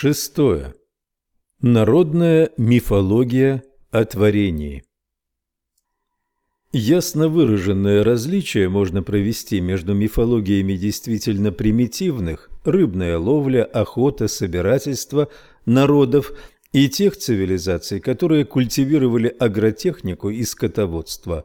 Шестое. Народная мифология о творении. Ясно выраженное различие можно провести между мифологиями действительно примитивных – рыбная ловля, охота, собирательство – народов и тех цивилизаций, которые культивировали агротехнику и скотоводство.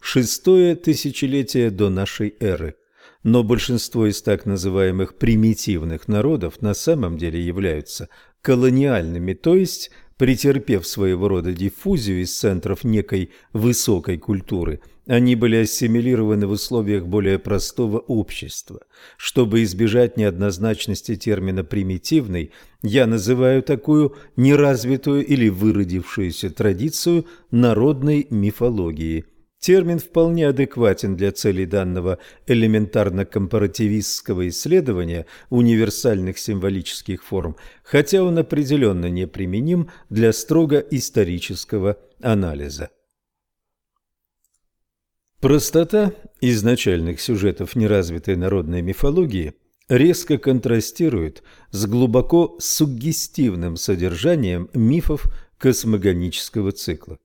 Шестое тысячелетие до нашей эры. Но большинство из так называемых примитивных народов на самом деле являются колониальными, то есть претерпев своего рода диффузию из центров некой высокой культуры, они были ассимилированы в условиях более простого общества. Чтобы избежать неоднозначности термина «примитивный», я называю такую неразвитую или выродившуюся традицию народной мифологии – Термин вполне адекватен для целей данного элементарно-компаративистского исследования универсальных символических форм, хотя он определенно неприменим для строго исторического анализа. Простота изначальных сюжетов неразвитой народной мифологии резко контрастирует с глубоко суггестивным содержанием мифов космогонического цикла.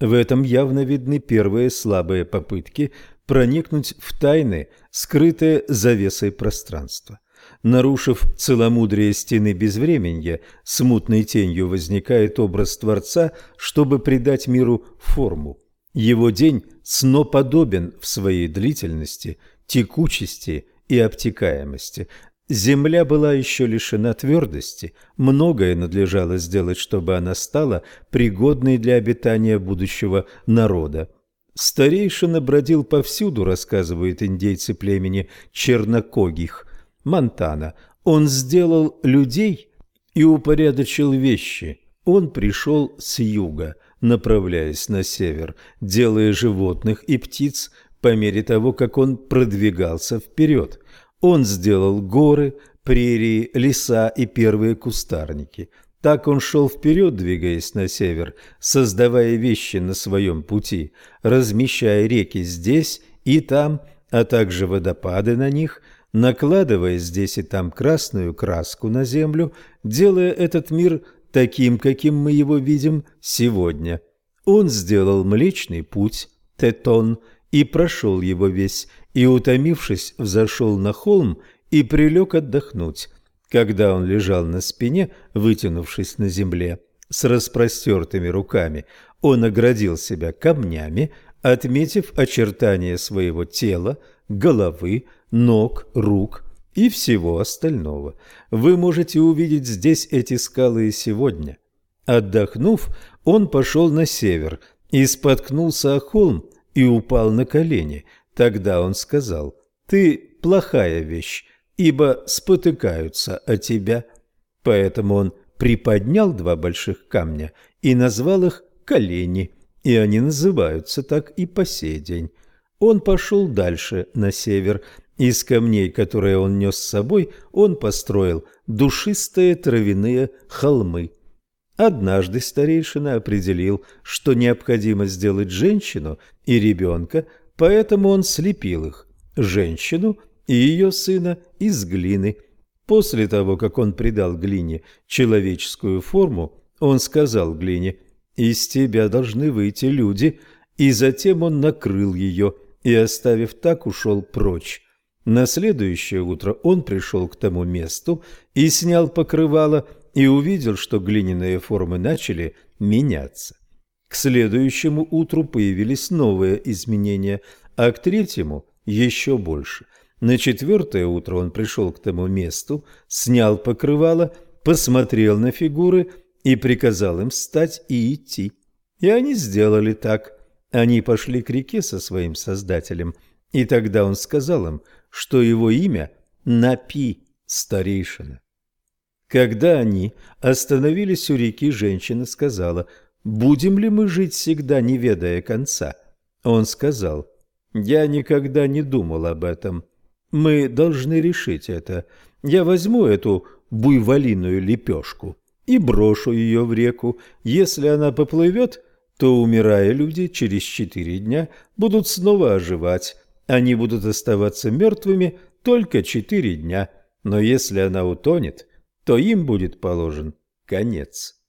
В этом явно видны первые слабые попытки проникнуть в тайны, скрытые завесой пространства. Нарушив целомудрие стены безвременья, смутной тенью возникает образ Творца, чтобы придать миру форму. Его день сноподобен в своей длительности, текучести и обтекаемости, Земля была еще лишена твердости, многое надлежало сделать, чтобы она стала пригодной для обитания будущего народа. Старейшина бродил повсюду, рассказывают индейцы племени Чернокогих, Монтана. Он сделал людей и упорядочил вещи. Он пришел с юга, направляясь на север, делая животных и птиц по мере того, как он продвигался вперед – он сделал горы, прерии, леса и первые кустарники. Так он шел вперед, двигаясь на север, создавая вещи на своем пути, размещая реки здесь и там, а также водопады на них, накладывая здесь и там красную краску на землю, делая этот мир таким, каким мы его видим сегодня. Он сделал Млечный Путь, Тетон, и прошел его весь, и, утомившись, взошел на холм и прилег отдохнуть. Когда он лежал на спине, вытянувшись на земле, с распростертыми руками, он оградил себя камнями, отметив очертания своего тела, головы, ног, рук и всего остального. Вы можете увидеть здесь эти скалы и сегодня. Отдохнув, он пошел на север и споткнулся о холм и упал на колени – Тогда он сказал, «Ты плохая вещь, ибо спотыкаются о тебя». Поэтому он приподнял два больших камня и назвал их колени, и они называются так и по сей день. Он пошел дальше, на север. Из камней, которые он нес с собой, он построил душистые травяные холмы. Однажды старейшина определил, что необходимо сделать женщину и ребенка – Поэтому он слепил их, женщину и ее сына, из глины. После того, как он придал глине человеческую форму, он сказал глине, «Из тебя должны выйти люди», и затем он накрыл ее и, оставив так, ушел прочь. На следующее утро он пришел к тому месту и снял покрывало, и увидел, что глиняные формы начали меняться. К следующему утру появились новые изменения, а к третьему еще больше. На четвертое утро он пришел к тому месту, снял покрывало, посмотрел на фигуры и приказал им встать и идти. И они сделали так. Они пошли к реке со своим создателем, и тогда он сказал им, что его имя Напи, старейшина. Когда они остановились у реки, женщина сказала – будем ли мы жить всегда, не ведая конца? Он сказал, я никогда не думал об этом. Мы должны решить это. Я возьму эту буйволиную лепешку и брошу ее в реку. Если она поплывет, то, умирая люди, через четыре дня будут снова оживать. Они будут оставаться мертвыми только четыре дня. Но если она утонет, то им будет положен конец.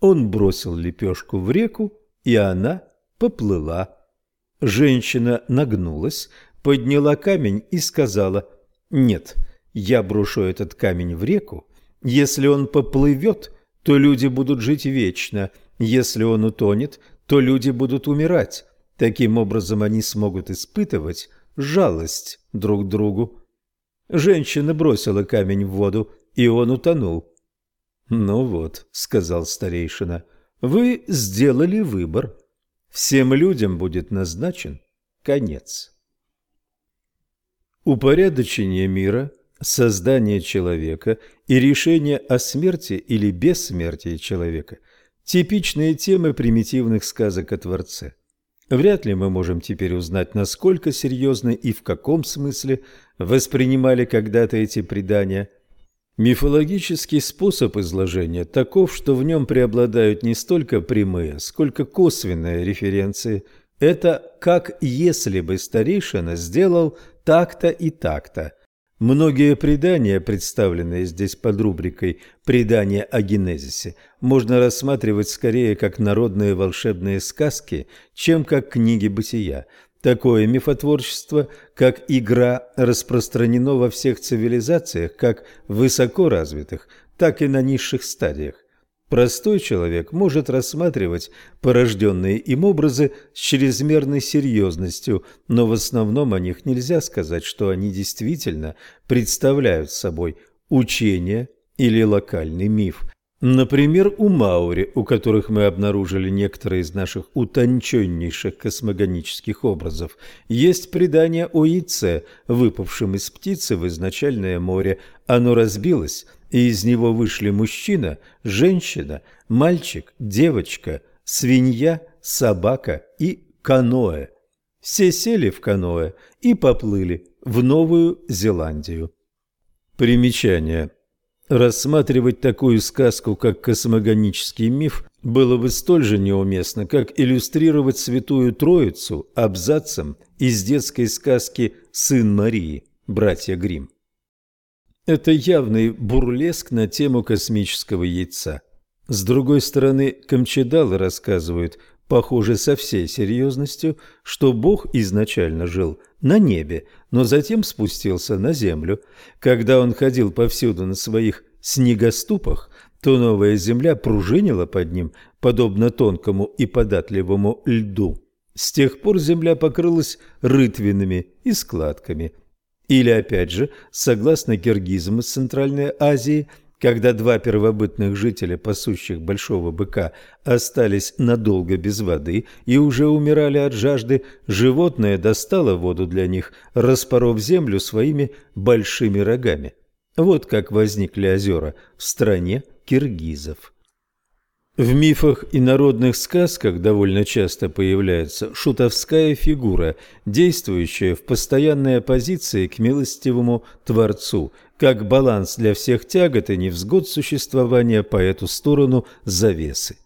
Он бросил лепешку в реку, и она поплыла. Женщина нагнулась, подняла камень и сказала, «Нет, я брошу этот камень в реку. Если он поплывет, то люди будут жить вечно. Если он утонет, то люди будут умирать. Таким образом они смогут испытывать жалость друг другу. Женщина бросила камень в воду, и он утонул. «Ну вот», — сказал старейшина, — «вы сделали выбор. Всем людям будет назначен конец». Упорядочение мира, создание человека и решение о смерти или бессмертии человека – типичные темы примитивных сказок о Творце. Вряд ли мы можем теперь узнать, насколько серьезно и в каком смысле воспринимали когда-то эти предания. Мифологический способ изложения таков, что в нем преобладают не столько прямые, сколько косвенные референции. Это как если бы старейшина сделал так-то и так-то – Многие предания, представленные здесь под рубрикой «Предания о генезисе», можно рассматривать скорее как народные волшебные сказки, чем как книги бытия. Такое мифотворчество, как игра, распространено во всех цивилизациях, как высоко развитых, так и на низших стадиях. Простой человек может рассматривать порожденные им образы с чрезмерной серьезностью, но в основном о них нельзя сказать, что они действительно представляют собой учение или локальный миф. Например, у Маури, у которых мы обнаружили некоторые из наших утонченнейших космогонических образов, есть предание о яйце, выпавшем из птицы в изначальное море. Оно разбилось – и из него вышли мужчина, женщина, мальчик, девочка, свинья, собака и каноэ. Все сели в каноэ и поплыли в Новую Зеландию. Примечание. Рассматривать такую сказку, как космогонический миф, было бы столь же неуместно, как иллюстрировать Святую Троицу абзацем из детской сказки «Сын Марии» братья Гримм. Это явный бурлеск на тему космического яйца. С другой стороны, камчедалы рассказывают, похоже, со всей серьезностью, что Бог изначально жил на небе, но затем спустился на землю. Когда он ходил повсюду на своих снегоступах, то новая земля пружинила под ним, подобно тонкому и податливому льду. С тех пор земля покрылась рытвинами и складками. Или, опять же, согласно киргизам из Центральной Азии, когда два первобытных жителя, пасущих большого быка, остались надолго без воды и уже умирали от жажды, животное достало воду для них, распоров землю своими большими рогами. Вот как возникли озера в стране киргизов. В мифах и народных сказках довольно часто появляется шутовская фигура, действующая в постоянной оппозиции к милостивому Творцу, как баланс для всех тягот и невзгод существования по эту сторону завесы.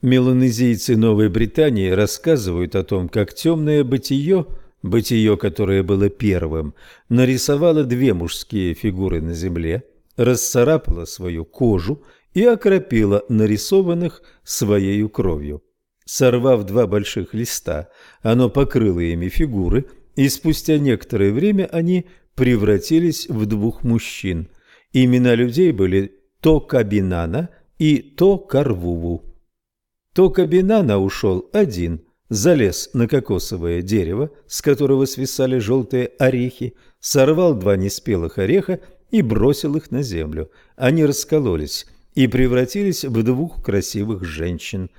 Меланезийцы Новой Британии рассказывают о том, как темное бытие, бытие, которое было первым, нарисовало две мужские фигуры на земле, расцарапало свою кожу и окропила нарисованных своею кровью. Сорвав два больших листа, оно покрыло ими фигуры, и спустя некоторое время они превратились в двух мужчин. Имена людей были То Кабинана и То Карвуву. То Кабинана ушел один, залез на кокосовое дерево, с которого свисали желтые орехи, сорвал два неспелых ореха и бросил их на землю. Они раскололись, и превратились в двух красивых женщин.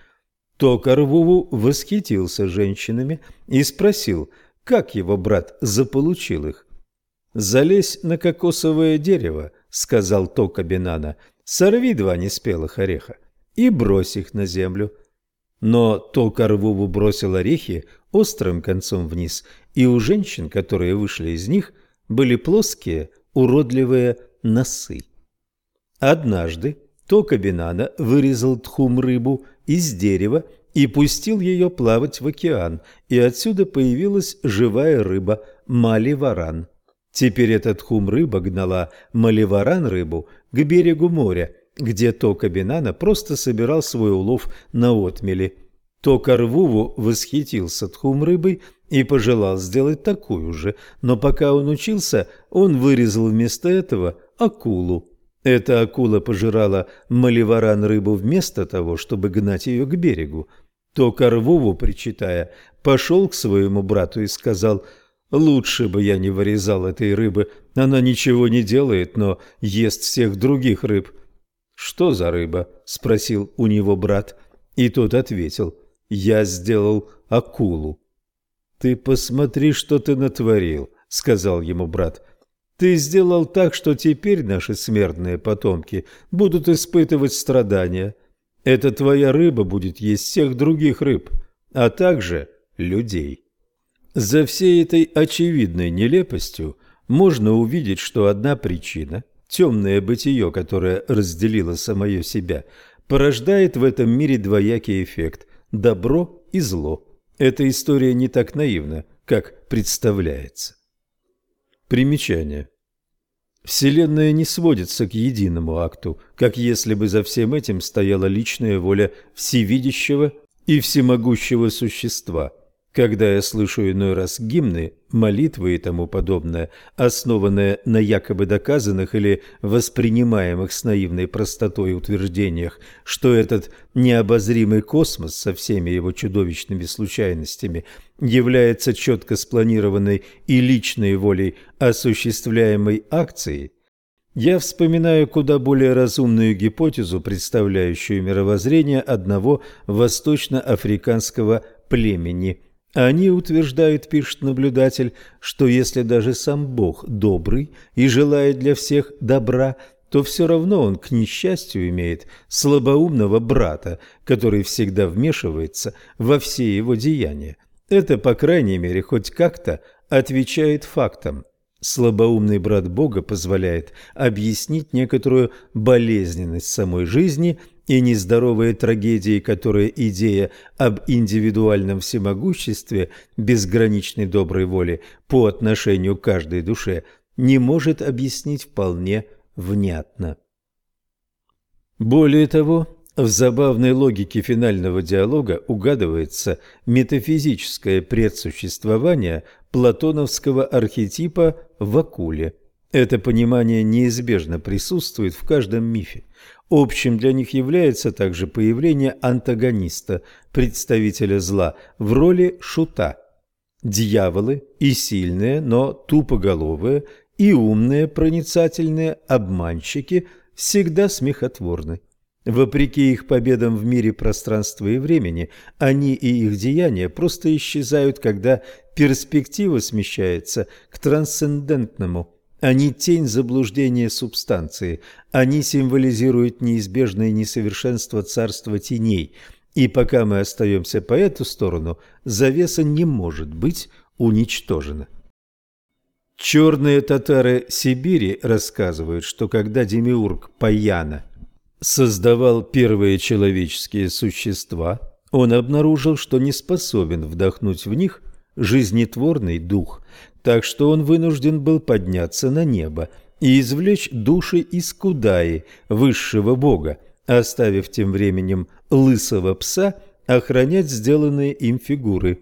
Токарвуву восхитился женщинами и спросил, как его брат заполучил их. «Залезь на кокосовое дерево», — сказал Токабинана, — «сорви два неспелых ореха и брось их на землю». Но Токарвуву бросил орехи острым концом вниз, и у женщин, которые вышли из них, были плоские, уродливые носы. Однажды Токабинана вырезал тхум-рыбу из дерева и пустил ее плавать в океан, и отсюда появилась живая рыба – мали-варан. Теперь этот хум-рыба гнала маливаран-рыбу к берегу моря, где Тока-Бинана просто собирал свой улов на отмели. Токарвуву восхитился тхум-рыбой и пожелал сделать такую же, но пока он учился, он вырезал вместо этого акулу. Эта акула пожирала маливаран-рыбу вместо того, чтобы гнать ее к берегу. Токарвуву, причитая, пошел к своему брату и сказал «Лучше бы я не вырезал этой рыбы, она ничего не делает, но ест всех других рыб». «Что за рыба?» – спросил у него брат. И тот ответил «Я сделал акулу». «Ты посмотри, что ты натворил», – сказал ему брат. «Ты сделал так, что теперь наши смертные потомки будут испытывать страдания. Эта твоя рыба будет есть всех других рыб, а также людей. За всей этой очевидной нелепостью можно увидеть, что одна причина – темное бытие, которое разделило самое себя, порождает в этом мире двоякий эффект – добро и зло. Эта история не так наивна, как представляется. Примечание. Вселенная не сводится к единому акту, как если бы за всем этим стояла личная воля всевидящего и всемогущего существа. Когда я слышу иной раз гимны, молитвы и тому подобное, основанные на якобы доказанных или воспринимаемых с наивной простотой утверждениях, что этот необозримый космос со всеми его чудовищными случайностями является четко спланированной и личной волей осуществляемой акцией, я вспоминаю куда более разумную гипотезу, представляющую мировоззрение одного восточноафриканского племени. Они утверждают, пишет наблюдатель, что если даже сам Бог добрый и желает для всех добра, то все равно он, к несчастью, имеет слабоумного брата, который всегда вмешивается во все его деяния. Это, по крайней мере, хоть как-то отвечает фактам. Слабоумный брат Бога позволяет объяснить некоторую болезненность самой жизни и нездоровые трагедии, которые идея об индивидуальном всемогуществе безграничной доброй воли по отношению к каждой душе не может объяснить вполне внятно. Более того, в забавной логике финального диалога угадывается метафизическое предсуществование платоновского архетипа в акуле. Это понимание неизбежно присутствует в каждом мифе. Общим для них является также появление антагониста, представителя зла, в роли шута. Дьяволы и сильные, но тупоголовые, и умные, проницательные обманщики всегда смехотворны. Вопреки их победам в мире пространства и времени, они и их деяния просто исчезают, когда перспектива смещается к трансцендентному. Они тень заблуждения субстанции, они символизируют неизбежное несовершенство царства теней, и пока мы остаемся по эту сторону, завеса не может быть уничтожена. Черные татары Сибири рассказывают, что когда демиург Паяна – создавал первые человеческие существа, он обнаружил, что не способен вдохнуть в них жизнетворный дух, так что он вынужден был подняться на небо и извлечь души из Кудаи, высшего бога, оставив тем временем лысого пса охранять сделанные им фигуры.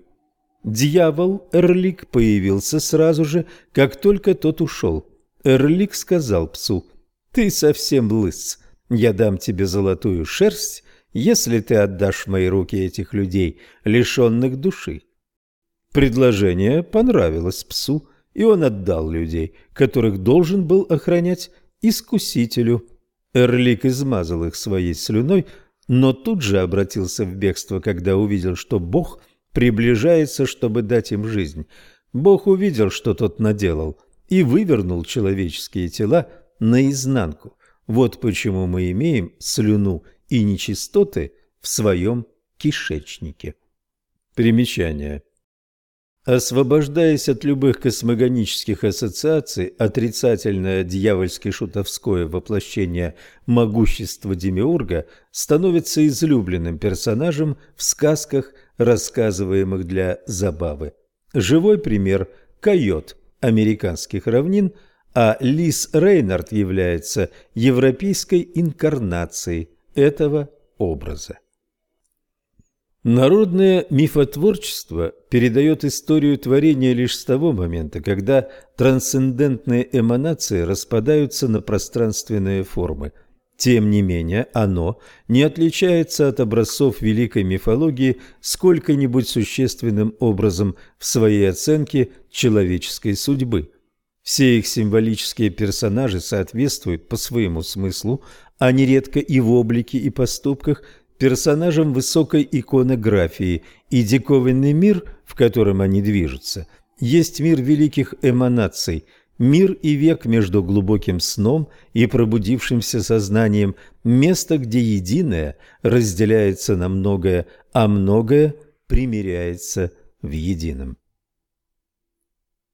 Дьявол Эрлик появился сразу же, как только тот ушел. Эрлик сказал псу, «Ты совсем лыс, я дам тебе золотую шерсть, если ты отдашь в мои руки этих людей, лишенных души. Предложение понравилось псу, и он отдал людей, которых должен был охранять искусителю. Эрлик измазал их своей слюной, но тут же обратился в бегство, когда увидел, что Бог приближается, чтобы дать им жизнь. Бог увидел, что тот наделал, и вывернул человеческие тела наизнанку – вот почему мы имеем слюну и нечистоты в своем кишечнике. Примечание. Освобождаясь от любых космогонических ассоциаций, отрицательное дьявольски-шутовское воплощение могущества Демиурга становится излюбленным персонажем в сказках, рассказываемых для забавы. Живой пример – койот – американских равнин, а Лис Рейнард является европейской инкарнацией этого образа. Народное мифотворчество передает историю творения лишь с того момента, когда трансцендентные эманации распадаются на пространственные формы. Тем не менее, оно не отличается от образцов великой мифологии сколько-нибудь существенным образом в своей оценке человеческой судьбы. Все их символические персонажи соответствуют по своему смыслу, а нередко и в облике и поступках – персонажам высокой иконографии, и диковинный мир, в котором они движутся, есть мир великих эманаций, мир и век между глубоким сном и пробудившимся сознанием, место, где единое разделяется на многое, а многое примиряется в едином.